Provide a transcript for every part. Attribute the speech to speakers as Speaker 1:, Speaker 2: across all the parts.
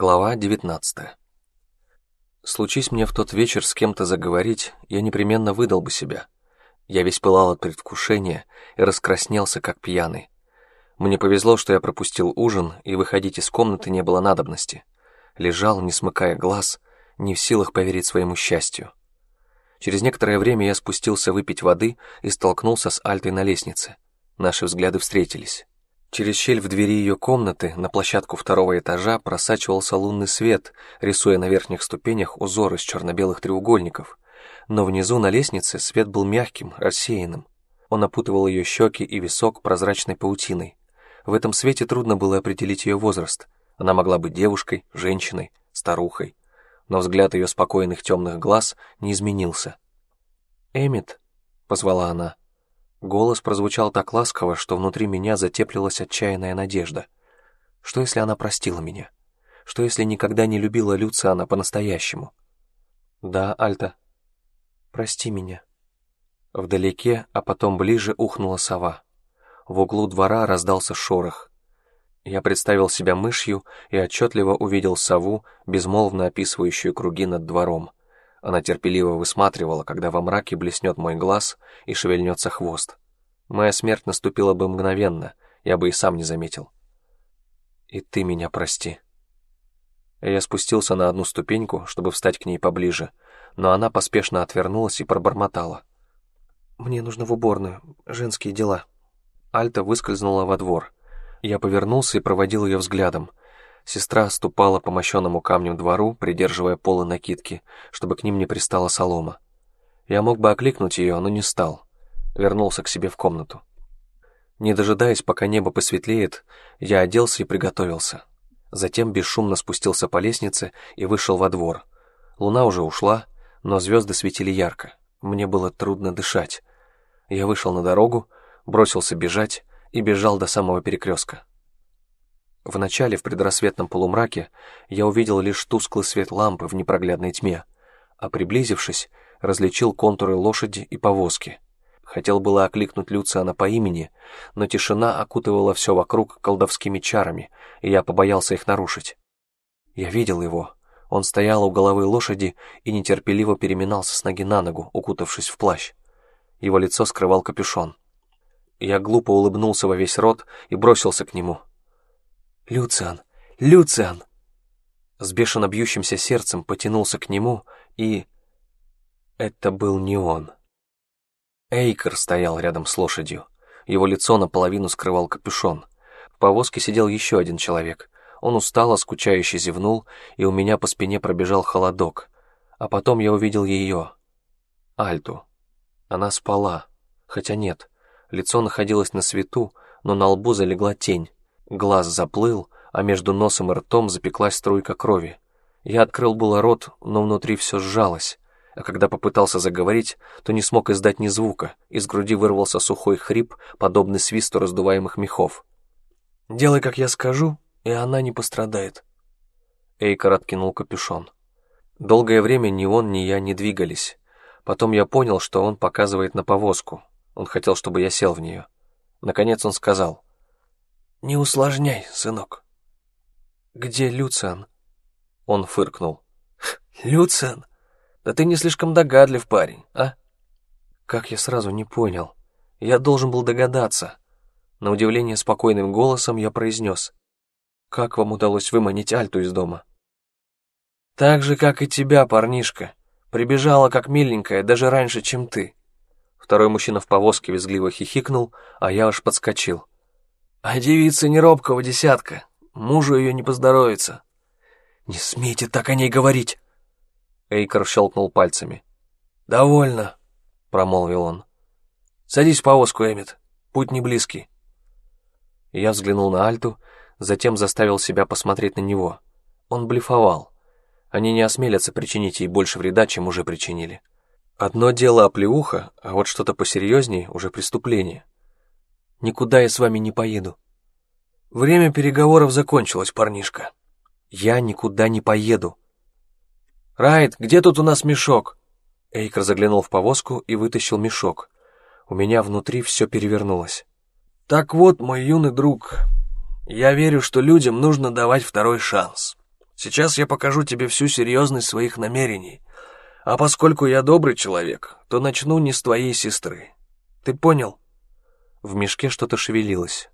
Speaker 1: Глава 19 Случись мне в тот вечер с кем-то заговорить, я непременно выдал бы себя. Я весь пылал от предвкушения и раскраснелся, как пьяный. Мне повезло, что я пропустил ужин, и выходить из комнаты не было надобности. Лежал, не смыкая глаз, не в силах поверить своему счастью. Через некоторое время я спустился выпить воды и столкнулся с Альтой на лестнице. Наши взгляды встретились. Через щель в двери ее комнаты на площадку второго этажа просачивался лунный свет, рисуя на верхних ступенях узор из черно-белых треугольников. Но внизу на лестнице свет был мягким, рассеянным. Он опутывал ее щеки и висок прозрачной паутиной. В этом свете трудно было определить ее возраст. Она могла быть девушкой, женщиной, старухой. Но взгляд ее спокойных темных глаз не изменился. «Эмит», — позвала она, — Голос прозвучал так ласково, что внутри меня затеплилась отчаянная надежда. Что если она простила меня? Что если никогда не любила Люциана по-настоящему? Да, Альта. Прости меня. Вдалеке, а потом ближе ухнула сова. В углу двора раздался шорох. Я представил себя мышью и отчетливо увидел сову, безмолвно описывающую круги над двором. Она терпеливо высматривала, когда во мраке блеснет мой глаз и шевельнется хвост. Моя смерть наступила бы мгновенно, я бы и сам не заметил. И ты меня прости. Я спустился на одну ступеньку, чтобы встать к ней поближе, но она поспешно отвернулась и пробормотала. «Мне нужно в уборную, женские дела». Альта выскользнула во двор. Я повернулся и проводил ее взглядом. Сестра ступала по мощенному камню двору, придерживая полы накидки, чтобы к ним не пристала солома. Я мог бы окликнуть ее, но не стал. Вернулся к себе в комнату. Не дожидаясь, пока небо посветлеет, я оделся и приготовился. Затем бесшумно спустился по лестнице и вышел во двор. Луна уже ушла, но звезды светили ярко. Мне было трудно дышать. Я вышел на дорогу, бросился бежать и бежал до самого перекрестка. Вначале, в предрассветном полумраке, я увидел лишь тусклый свет лампы в непроглядной тьме, а приблизившись, различил контуры лошади и повозки. Хотел было окликнуть Люциана по имени, но тишина окутывала все вокруг колдовскими чарами, и я побоялся их нарушить. Я видел его. Он стоял у головы лошади и нетерпеливо переминался с ноги на ногу, укутавшись в плащ. Его лицо скрывал капюшон. Я глупо улыбнулся во весь рот и бросился к нему — «Люциан! Люциан!» С бешено бьющимся сердцем потянулся к нему, и... Это был не он. Эйкер стоял рядом с лошадью. Его лицо наполовину скрывал капюшон. В повозке сидел еще один человек. Он устало, скучающе зевнул, и у меня по спине пробежал холодок. А потом я увидел ее, Альту. Она спала. Хотя нет, лицо находилось на свету, но на лбу залегла тень. Глаз заплыл, а между носом и ртом запеклась струйка крови. Я открыл было рот, но внутри все сжалось, а когда попытался заговорить, то не смог издать ни звука, из груди вырвался сухой хрип, подобный свисту раздуваемых мехов. «Делай, как я скажу, и она не пострадает». Эйкор откинул капюшон. Долгое время ни он, ни я не двигались. Потом я понял, что он показывает на повозку. Он хотел, чтобы я сел в нее. Наконец он сказал — «Не усложняй, сынок». «Где Люциан?» Он фыркнул. «Люциан? Да ты не слишком догадлив парень, а?» Как я сразу не понял. Я должен был догадаться. На удивление спокойным голосом я произнес. «Как вам удалось выманить Альту из дома?» «Так же, как и тебя, парнишка. Прибежала как миленькая, даже раньше, чем ты». Второй мужчина в повозке визгливо хихикнул, а я аж подскочил. А девица не робкого десятка, мужу ее не поздоровится. Не смейте так о ней говорить. Эйкер щелкнул пальцами. «Довольно», — промолвил он. «Садись в повозку, Эмит, путь не близкий». Я взглянул на Альту, затем заставил себя посмотреть на него. Он блефовал. Они не осмелятся причинить ей больше вреда, чем уже причинили. Одно дело оплеуха, а вот что-то посерьезнее уже преступление. Никуда я с вами не поеду. Время переговоров закончилось, парнишка. Я никуда не поеду. Райт, где тут у нас мешок? Эйкер заглянул в повозку и вытащил мешок. У меня внутри все перевернулось. Так вот, мой юный друг, я верю, что людям нужно давать второй шанс.
Speaker 2: Сейчас я покажу тебе всю серьезность своих намерений. А поскольку я добрый человек, то начну не с твоей сестры. Ты понял?»
Speaker 1: В мешке что-то шевелилось.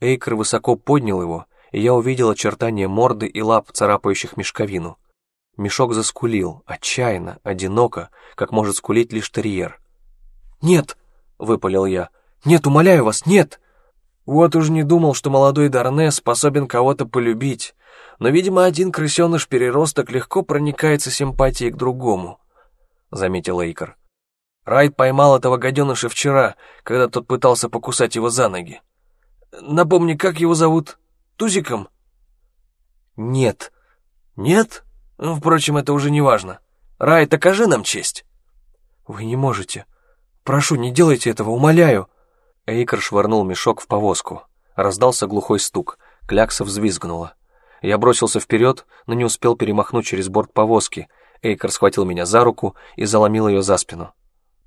Speaker 1: Эйкер высоко поднял его, и я увидел очертания морды и лап, царапающих мешковину. Мешок заскулил, отчаянно, одиноко, как может скулить лишь терьер. «Нет!» — выпалил я. «Нет, умоляю вас, нет!»
Speaker 2: Вот уж не думал, что молодой Дарне способен кого-то полюбить, но, видимо, один крысеныш-переросток легко проникается симпатией к другому, — заметил Эйкер. Райт поймал этого гаденыша вчера, когда тот пытался покусать его за ноги. Напомни, как его зовут? Тузиком?
Speaker 1: Нет.
Speaker 2: Нет? Ну, впрочем, это уже не важно. Райт, окажи нам честь.
Speaker 1: Вы не можете. Прошу, не делайте этого, умоляю. Эйкер швырнул мешок в повозку. Раздался глухой стук. Клякса взвизгнула. Я бросился вперед, но не успел перемахнуть через борт повозки. Эйкер схватил меня за руку и заломил ее за спину.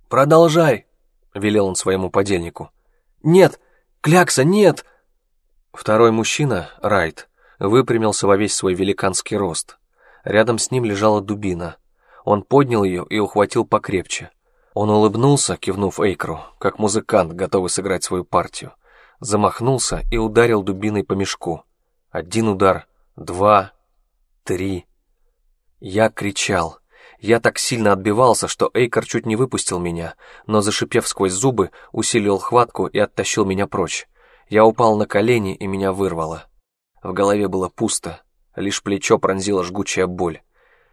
Speaker 2: «Продолжай!» — велел он своему подельнику.
Speaker 1: «Нет! Клякса, нет!» Второй мужчина, Райт, выпрямился во весь свой великанский рост. Рядом с ним лежала дубина. Он поднял ее и ухватил покрепче. Он улыбнулся, кивнув Эйкру, как музыкант, готовый сыграть свою партию. Замахнулся и ударил дубиной по мешку. Один удар, два, три. Я кричал. Я так сильно отбивался, что Эйкер чуть не выпустил меня, но, зашипев сквозь зубы, усилил хватку и оттащил меня прочь. Я упал на колени, и меня вырвало. В голове было пусто, лишь плечо пронзила жгучая боль.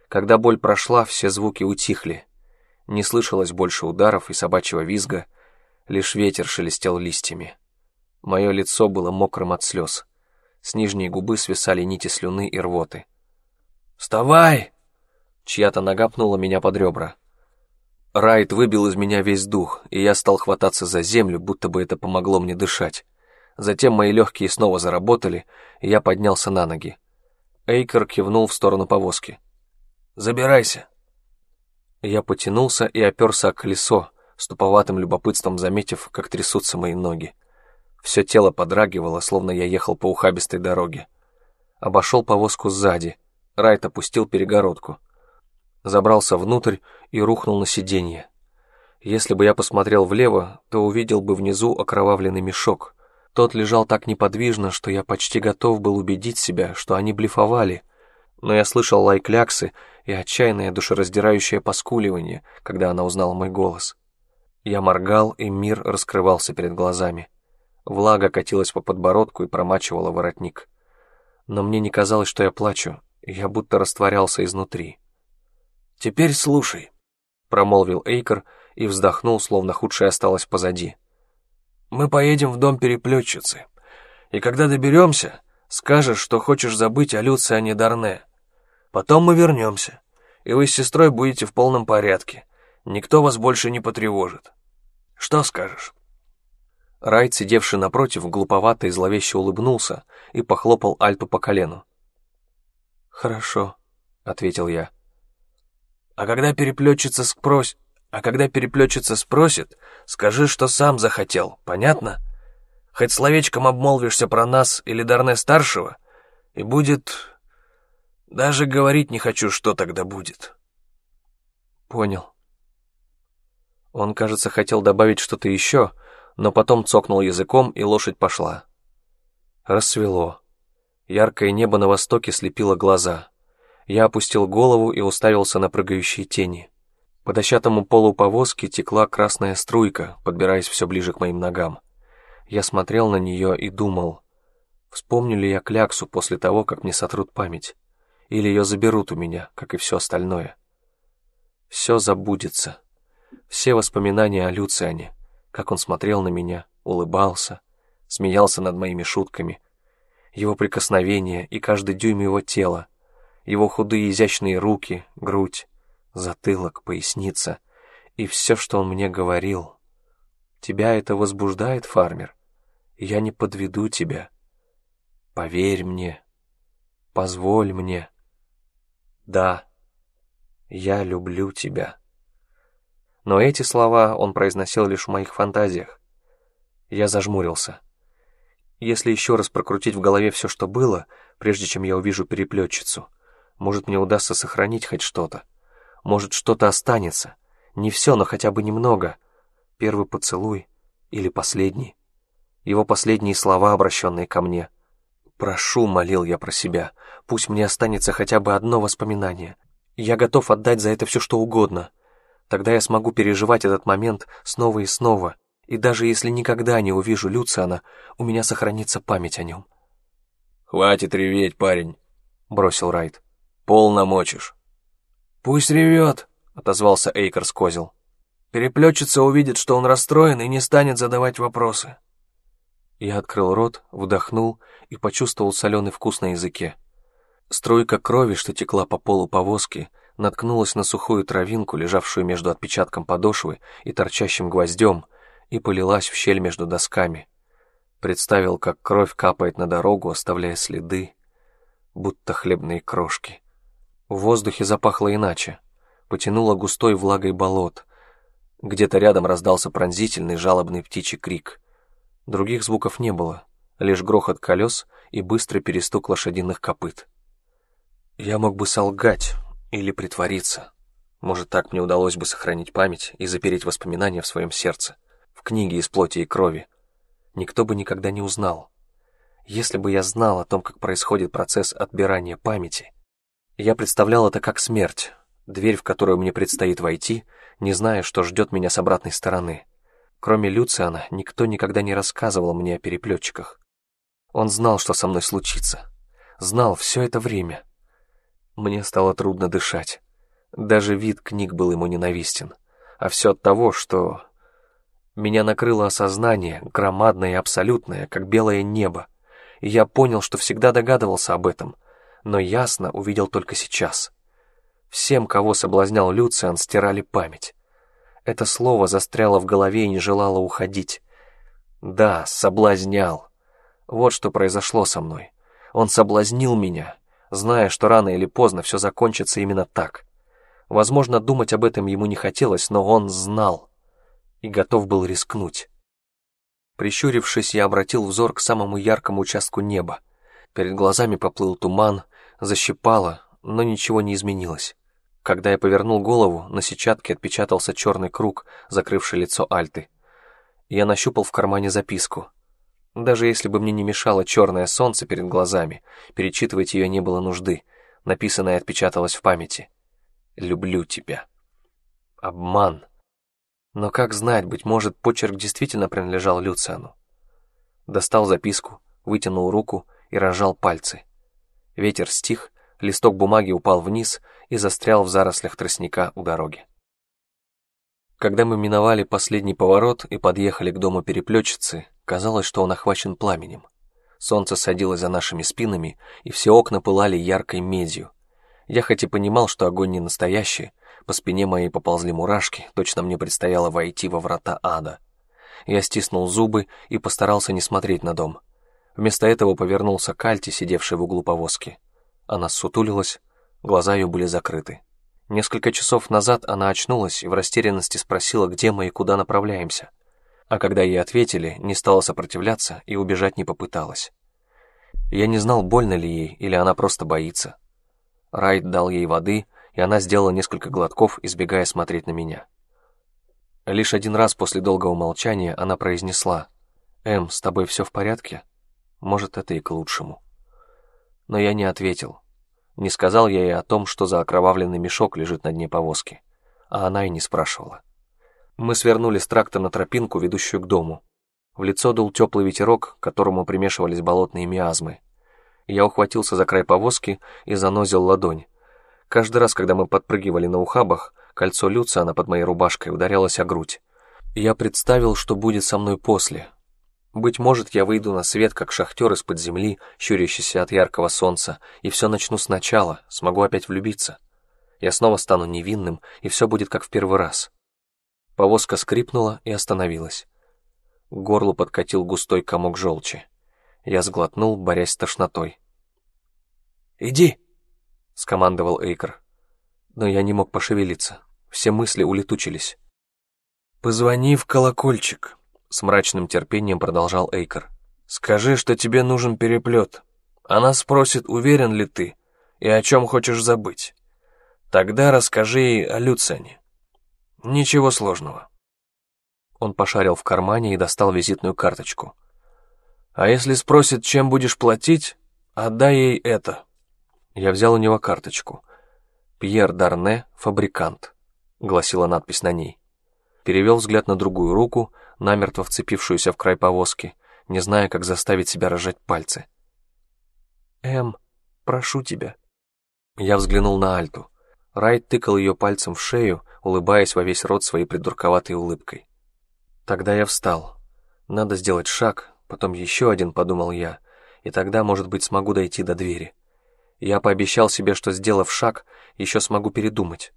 Speaker 1: Когда боль прошла, все звуки утихли. Не слышалось больше ударов и собачьего визга, лишь ветер шелестел листьями. Мое лицо было мокрым от слез. С нижней губы свисали нити слюны и рвоты.
Speaker 2: «Вставай!»
Speaker 1: Чья-то нога пнула меня под ребра. Райт выбил из меня весь дух, и я стал хвататься за землю, будто бы это помогло мне дышать. Затем мои легкие снова заработали, и я поднялся на ноги. Эйкер кивнул в сторону повозки.
Speaker 2: «Забирайся!»
Speaker 1: Я потянулся и оперся о колесо, с туповатым любопытством заметив, как трясутся мои ноги. Все тело подрагивало, словно я ехал по ухабистой дороге. Обошел повозку сзади. Райт опустил перегородку. Забрался внутрь и рухнул на сиденье. Если бы я посмотрел влево, то увидел бы внизу окровавленный мешок. Тот лежал так неподвижно, что я почти готов был убедить себя, что они блефовали. Но я слышал лай кляксы и отчаянное душераздирающее поскуливание, когда она узнала мой голос. Я моргал, и мир раскрывался перед глазами. Влага катилась по подбородку и промачивала воротник. Но мне не казалось, что я плачу, я будто растворялся изнутри.
Speaker 2: «Теперь слушай», — промолвил Эйкер и вздохнул, словно худшее осталось позади. «Мы поедем в дом переплетчицы, и когда доберемся, скажешь, что хочешь забыть о Люциане Дарне. Потом мы вернемся, и вы с сестрой будете в полном порядке. Никто вас больше не потревожит. Что скажешь?»
Speaker 1: Райт, сидевший напротив, глуповато и зловеще улыбнулся и похлопал Альту по колену. «Хорошо», — ответил я.
Speaker 2: «А когда переплетчица спрос... А когда переплетчица спросит, скажи, что сам захотел, понятно? Хоть словечком обмолвишься про нас или Дарне-старшего, и будет даже говорить не хочу, что тогда будет.
Speaker 1: Понял. Он, кажется, хотел добавить что-то еще, но потом цокнул языком, и лошадь пошла. Рассвело. Яркое небо на востоке слепило глаза. Я опустил голову и уставился на прыгающие тени. По дощатому полу повозки текла красная струйка, подбираясь все ближе к моим ногам. Я смотрел на нее и думал, вспомню ли я кляксу после того, как мне сотрут память или ее заберут у меня, как и все остальное. Все забудется. Все воспоминания о Люциане, как он смотрел на меня, улыбался, смеялся над моими шутками, его прикосновения и каждый дюйм его тела, его худые изящные руки, грудь, затылок, поясница и все, что он мне говорил. Тебя это возбуждает, фармер? Я не подведу тебя. Поверь мне. Позволь мне. Да, я люблю тебя. Но эти слова он произносил лишь в моих фантазиях. Я зажмурился. Если еще раз прокрутить в голове все, что было, прежде чем я увижу переплетчицу, Может, мне удастся сохранить хоть что-то. Может, что-то останется. Не все, но хотя бы немного. Первый поцелуй или последний. Его последние слова, обращенные ко мне. «Прошу», — молил я про себя, — «пусть мне останется хотя бы одно воспоминание. Я готов отдать за это все, что угодно. Тогда я смогу переживать этот момент снова и снова, и даже если никогда не увижу Люциана, у меня сохранится память о нем».
Speaker 2: «Хватит реветь, парень», — бросил Райт. «Пол намочишь».
Speaker 3: «Пусть ревет», — отозвался Эйкер с козел. «Переплетчица увидит, что он расстроен и не станет задавать вопросы».
Speaker 1: Я открыл рот, вдохнул и почувствовал соленый вкус на языке. Струйка крови, что текла по полу повозки, наткнулась на сухую травинку, лежавшую между отпечатком подошвы и торчащим гвоздем, и полилась в щель между досками. Представил, как кровь капает на дорогу, оставляя следы, будто хлебные крошки. В воздухе запахло иначе. Потянуло густой влагой болот. Где-то рядом раздался пронзительный жалобный птичий крик — Других звуков не было, лишь грохот колес и быстрый перестук лошадиных копыт. Я мог бы солгать или притвориться. Может, так мне удалось бы сохранить память и запереть воспоминания в своем сердце, в книге из плоти и крови. Никто бы никогда не узнал. Если бы я знал о том, как происходит процесс отбирания памяти, я представлял это как смерть, дверь, в которую мне предстоит войти, не зная, что ждет меня с обратной стороны. Кроме Люциана, никто никогда не рассказывал мне о переплетчиках. Он знал, что со мной случится. Знал все это время. Мне стало трудно дышать. Даже вид книг был ему ненавистен. А все от того, что... Меня накрыло осознание, громадное и абсолютное, как белое небо. И я понял, что всегда догадывался об этом, но ясно увидел только сейчас. Всем, кого соблазнял Люциан, стирали память. Это слово застряло в голове и не желало уходить. Да, соблазнял. Вот что произошло со мной. Он соблазнил меня, зная, что рано или поздно все закончится именно так. Возможно, думать об этом ему не хотелось, но он знал и готов был рискнуть. Прищурившись, я обратил взор к самому яркому участку неба. Перед глазами поплыл туман, защипало, но ничего не изменилось. Когда я повернул голову, на сетчатке отпечатался черный круг, закрывший лицо Альты. Я нащупал в кармане записку. Даже если бы мне не мешало черное солнце перед глазами, перечитывать ее не было нужды. Написанное отпечаталось в памяти. «Люблю тебя». Обман. Но как знать, быть может, почерк действительно принадлежал Люциану. Достал записку, вытянул руку и разжал пальцы. Ветер стих, листок бумаги упал вниз и застрял в зарослях тростника у дороги. Когда мы миновали последний поворот и подъехали к дому переплетчицы, казалось, что он охвачен пламенем. Солнце садилось за нашими спинами, и все окна пылали яркой медью. Я хоть и понимал, что огонь не настоящий, по спине моей поползли мурашки, точно мне предстояло войти во врата ада. Я стиснул зубы и постарался не смотреть на дом. Вместо этого повернулся к Альте, сидевшей в углу повозки. Она сутулилась, глаза ее были закрыты. Несколько часов назад она очнулась и в растерянности спросила, где мы и куда направляемся. А когда ей ответили, не стала сопротивляться и убежать не попыталась. Я не знал, больно ли ей, или она просто боится. Райт дал ей воды, и она сделала несколько глотков, избегая смотреть на меня. Лишь один раз после долгого молчания она произнесла, «Эм, с тобой все в порядке? Может, это и к лучшему» но я не ответил. Не сказал я ей о том, что за окровавленный мешок лежит на дне повозки, а она и не спрашивала. Мы свернули с тракта на тропинку, ведущую к дому. В лицо дул теплый ветерок, к которому примешивались болотные миазмы. Я ухватился за край повозки и занозил ладонь. Каждый раз, когда мы подпрыгивали на ухабах, кольцо Люциана под моей рубашкой ударялось о грудь. Я представил, что будет со мной после, быть может, я выйду на свет, как шахтер из-под земли, щурящийся от яркого солнца, и все начну сначала, смогу опять влюбиться. Я снова стану невинным, и все будет как в первый раз. Повозка скрипнула и остановилась. К горлу подкатил густой комок желчи. Я сглотнул, борясь с тошнотой.
Speaker 3: «Иди!»
Speaker 1: — скомандовал Эйкер. Но я не мог пошевелиться. Все мысли улетучились.
Speaker 3: «Позвони в колокольчик», с мрачным терпением продолжал Эйкер. «Скажи, что тебе нужен переплет. Она спросит, уверен ли ты,
Speaker 2: и о чем хочешь забыть. Тогда расскажи ей о Люцене. Ничего сложного».
Speaker 1: Он пошарил в кармане и достал визитную карточку.
Speaker 2: «А если спросит, чем будешь платить, отдай ей это».
Speaker 1: Я взял у него карточку. «Пьер Дарне, фабрикант», — гласила надпись на ней. Перевел взгляд на другую руку, намертво вцепившуюся в край повозки, не зная, как заставить себя разжать пальцы. «Эм, прошу тебя». Я взглянул на Альту. Райт тыкал ее пальцем в шею, улыбаясь во весь рот своей придурковатой улыбкой. Тогда я встал. Надо сделать шаг, потом еще один, подумал я, и тогда, может быть, смогу дойти до двери. Я пообещал себе, что, сделав шаг, еще смогу передумать.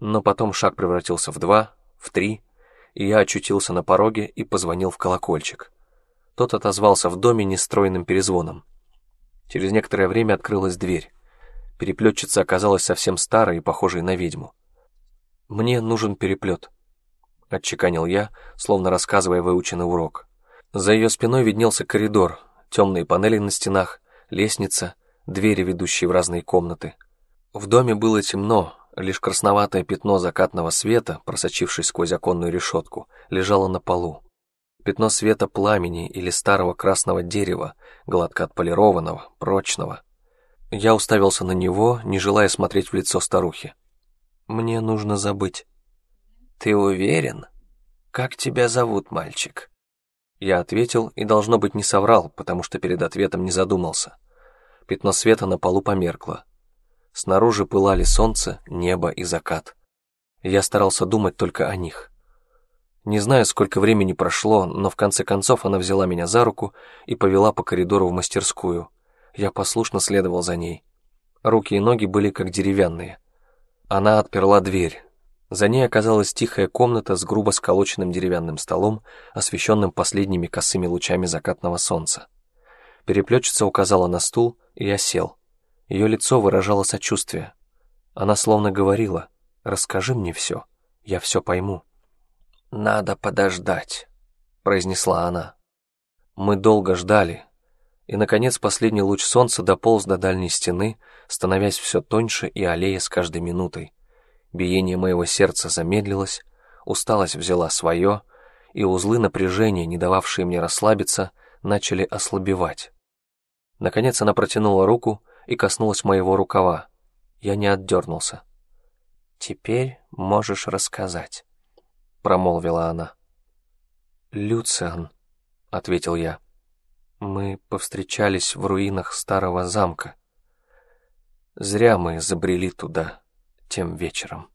Speaker 1: Но потом шаг превратился в два, в три, и я очутился на пороге и позвонил в колокольчик. Тот отозвался в доме нестройным перезвоном. Через некоторое время открылась дверь. Переплетчица оказалась совсем старой и похожей на ведьму. «Мне нужен переплет», — отчеканил я, словно рассказывая выученный урок. За ее спиной виднелся коридор, темные панели на стенах, лестница, двери, ведущие в разные комнаты. В доме было темно, лишь красноватое пятно закатного света, просочившись сквозь оконную решетку, лежало на полу. Пятно света пламени или старого красного дерева, гладко отполированного, прочного. Я уставился на него, не желая смотреть в лицо старухи. «Мне нужно забыть». «Ты уверен? Как тебя зовут, мальчик?» Я ответил и, должно быть, не соврал, потому что перед ответом не задумался. Пятно света на полу померкло. Снаружи пылали солнце, небо и закат. Я старался думать только о них. Не знаю, сколько времени прошло, но в конце концов она взяла меня за руку и повела по коридору в мастерскую. Я послушно следовал за ней. Руки и ноги были как деревянные. Она отперла дверь. За ней оказалась тихая комната с грубо сколоченным деревянным столом, освещенным последними косыми лучами закатного солнца. Переплетчица указала на стул, и я сел. Ее лицо выражало сочувствие. Она словно говорила, «Расскажи мне все, я все пойму». «Надо подождать», — произнесла она. Мы долго ждали, и, наконец, последний луч солнца дополз до дальней стены, становясь все тоньше и аллея с каждой минутой. Биение моего сердца замедлилось, усталость взяла свое, и узлы напряжения, не дававшие мне расслабиться, начали ослабевать. Наконец она протянула руку и коснулась моего рукава. Я не отдернулся. «Теперь можешь рассказать», — промолвила она. «Люциан», — ответил я. Мы повстречались в руинах старого замка. Зря мы забрели туда тем вечером.